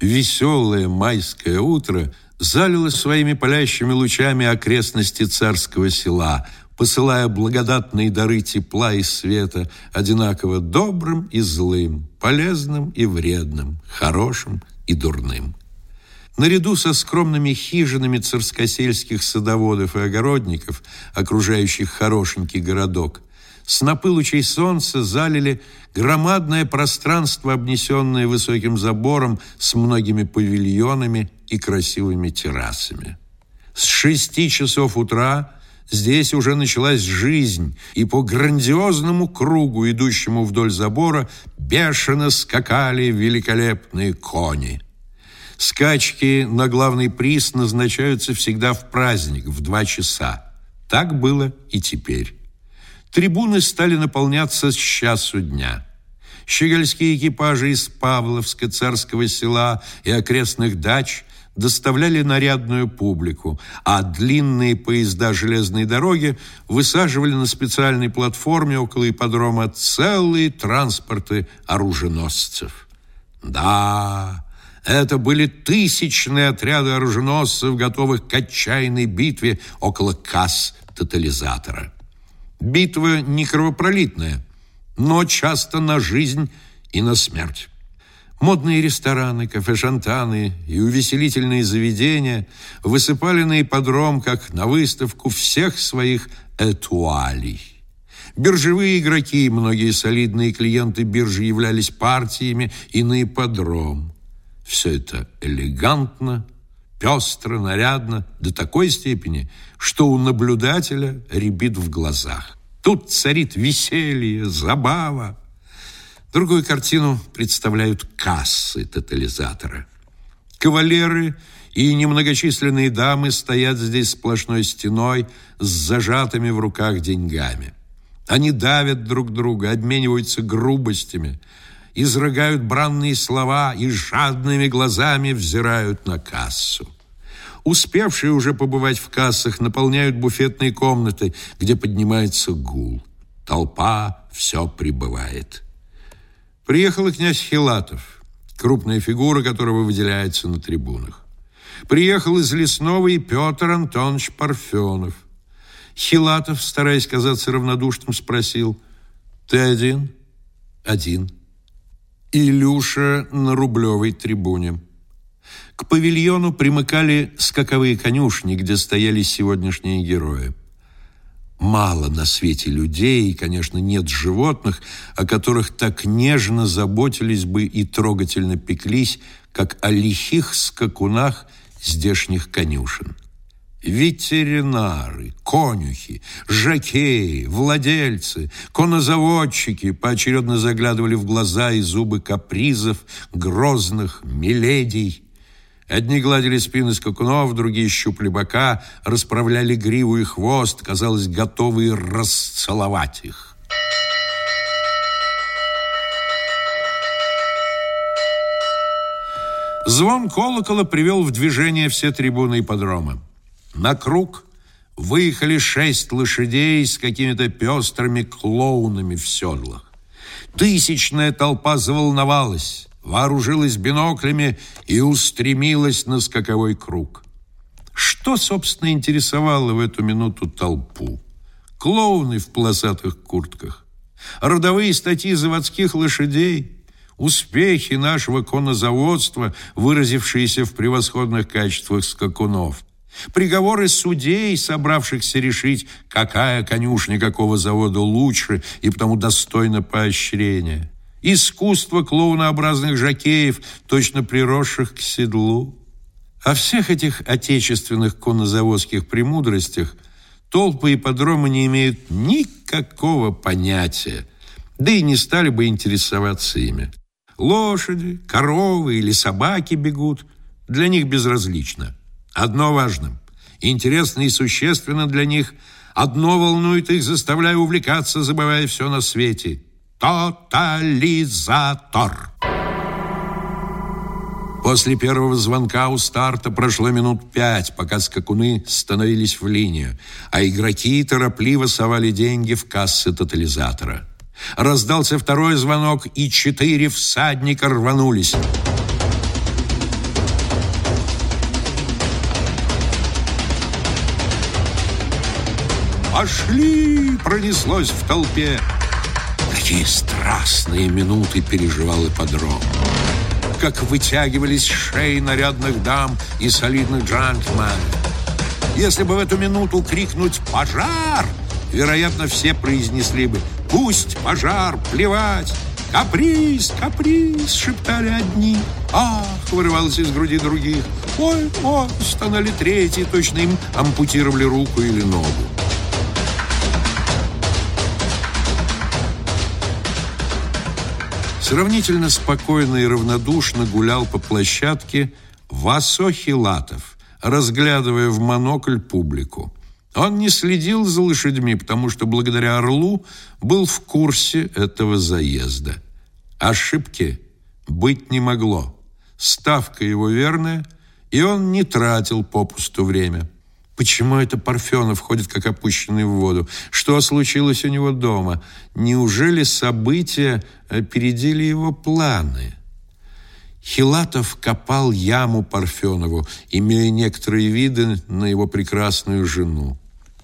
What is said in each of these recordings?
Веселое майское утро залило своими палящими лучами окрестности царского села, посылая благодатные дары тепла и света, одинаково добрым и злым, полезным и вредным, хорошим и дурным. Наряду со скромными хижинами царскосельских садоводов и огородников, окружающих хорошенький городок, снопы лучей солнца залили громадное пространство, обнесенное высоким забором с многими павильонами и красивыми террасами. С шести часов утра здесь уже началась жизнь, и по грандиозному кругу, идущему вдоль забора, бешено скакали великолепные кони. Скачки на главный приз назначаются всегда в праздник, в два часа. Так было и теперь. Трибуны стали наполняться с часу дня. Щегольские экипажи из Павловска, Царского села и окрестных дач доставляли нарядную публику, а длинные поезда железной дороги высаживали на специальной платформе около ипподрома целые транспорты оруженосцев. Да, это были тысячные отряды оруженосцев, готовых к отчаянной битве около касс тотализатора. Битва не кровопролитная, но часто на жизнь и на смерть. Модные рестораны, кафе-шантаны и увеселительные заведения высыпали на ипподром, как на выставку всех своих этуалей. Биржевые игроки и многие солидные клиенты биржи являлись партиями и на ипподром. Все это элегантно, пестро, нарядно, до такой степени, что у наблюдателя рябит в глазах. Тут царит веселье, забава. Другую картину представляют кассы тотализатора. Кавалеры и немногочисленные дамы стоят здесь сплошной стеной с зажатыми в руках деньгами. Они давят друг друга, обмениваются грубостями, изрыгают бранные слова и жадными глазами взирают на кассу. Успевшие уже побывать в кассах наполняют буфетные комнаты, где поднимается гул. Толпа все прибывает. Приехал князь Хилатов, крупная фигура которого выделяется на трибунах. Приехал из Лесного и Петр Антонович Парфенов. Хилатов, стараясь казаться равнодушным, спросил, «Ты один?» «Один». Илюша на Рублевой трибуне. К павильону примыкали скаковые конюшни, где стояли сегодняшние герои. Мало на свете людей, и, конечно, нет животных, о которых так нежно заботились бы и трогательно пеклись, как о лихих скакунах здешних конюшен. Ветеринары, конюхи, жакеи, владельцы, конозаводчики поочередно заглядывали в глаза и зубы капризов, грозных, миледий. Одни гладили спины скакунов, другие щупли бока, расправляли гриву и хвост, казалось, готовые расцеловать их. Звон колокола привел в движение все трибуны ипподрома. На круг выехали шесть лошадей с какими-то пестрыми клоунами в седлах. Тысячная толпа заволновалась, вооружилась биноклями и устремилась на скаковой круг. Что, собственно, интересовало в эту минуту толпу? Клоуны в полосатых куртках, родовые статьи заводских лошадей, успехи нашего конозаводства, выразившиеся в превосходных качествах скакунов – Приговоры судей, собравшихся решить, какая конюшня какого завода лучше и потому достойна поощрения. Искусство клоунообразных жакеев, точно приросших к седлу. О всех этих отечественных коннозаводских премудростях толпы и подромы не имеют никакого понятия, да и не стали бы интересоваться ими. Лошади, коровы или собаки бегут, для них безразлично – Одно важно, интересно и существенно для них, одно волнует их, заставляя увлекаться, забывая все на свете. Тотализатор. После первого звонка у старта прошло минут пять, пока скакуны становились в линию, а игроки торопливо совали деньги в кассы тотализатора. Раздался второй звонок, и четыре всадника рванулись. Пошли! Пронеслось в толпе. Какие страстные минуты переживал ипподром. Как вытягивались шеи нарядных дам и солидных джентльменов. Если бы в эту минуту крикнуть «Пожар!», вероятно, все произнесли бы «Пусть пожар, плевать!» «Каприз, каприз!» — шептали одни. «Ах!» — вырывалось из груди других. «Ой, ой!» — стонали третьи, точно им ампутировали руку или ногу. Сравнительно спокойно и равнодушно гулял по площадке Васо Хилатов, разглядывая в монокль публику. Он не следил за лошадьми, потому что благодаря Орлу был в курсе этого заезда. Ошибки быть не могло. Ставка его верная, и он не тратил попусту время. Почему это Парфенов ходит как опущенный в воду? Что случилось у него дома? Неужели события опередили его планы? Хилатов копал яму Парфенову, имея некоторые виды на его прекрасную жену.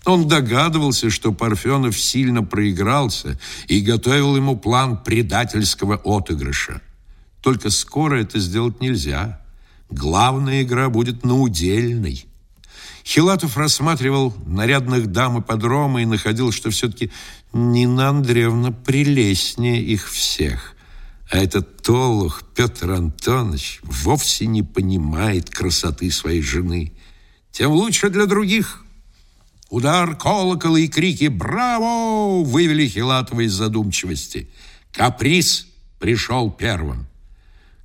Он догадывался, что Парфенов сильно проигрался и готовил ему план предательского отыгрыша. Только скоро это сделать нельзя. Главная игра будет на удельной. Хилатов рассматривал нарядных дам и подрома и находил, что все-таки Нина Андреевна прелестнее их всех. А этот Толух Петр Антонович вовсе не понимает красоты своей жены. Тем лучше для других. Удар колокола и крики «Браво!» вывели Хилатова из задумчивости. Каприз пришел первым.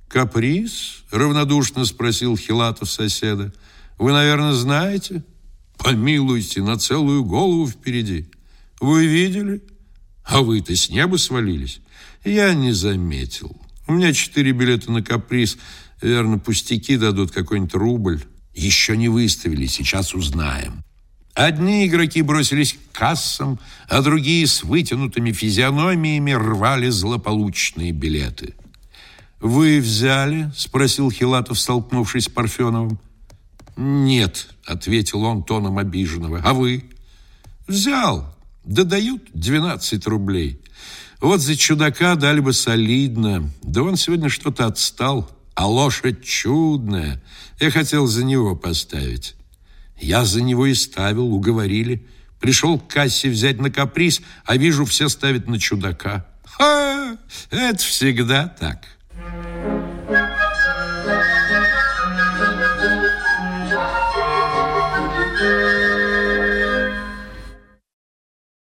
«Каприз?» — равнодушно спросил Хилатов соседа. «Вы, наверное, знаете?» «Помилуйте, на целую голову впереди. Вы видели? А вы-то с неба свалились?» Я не заметил. У меня четыре билета на каприз. Верно, пустяки дадут какой-нибудь рубль. Еще не выставили, сейчас узнаем. Одни игроки бросились к кассам, а другие с вытянутыми физиономиями рвали злополучные билеты. «Вы взяли?» – спросил Хилатов, столкнувшись с Парфеновым. «Нет», – ответил он тоном обиженного. «А вы?» «Взял. Да дают 12 рублей. Вот за чудака дали бы солидно. Да он сегодня что-то отстал. А лошадь чудная. Я хотел за него поставить. Я за него и ставил, уговорили. Пришел к кассе взять на каприз, а вижу, все ставят на чудака. Ха! Это всегда так.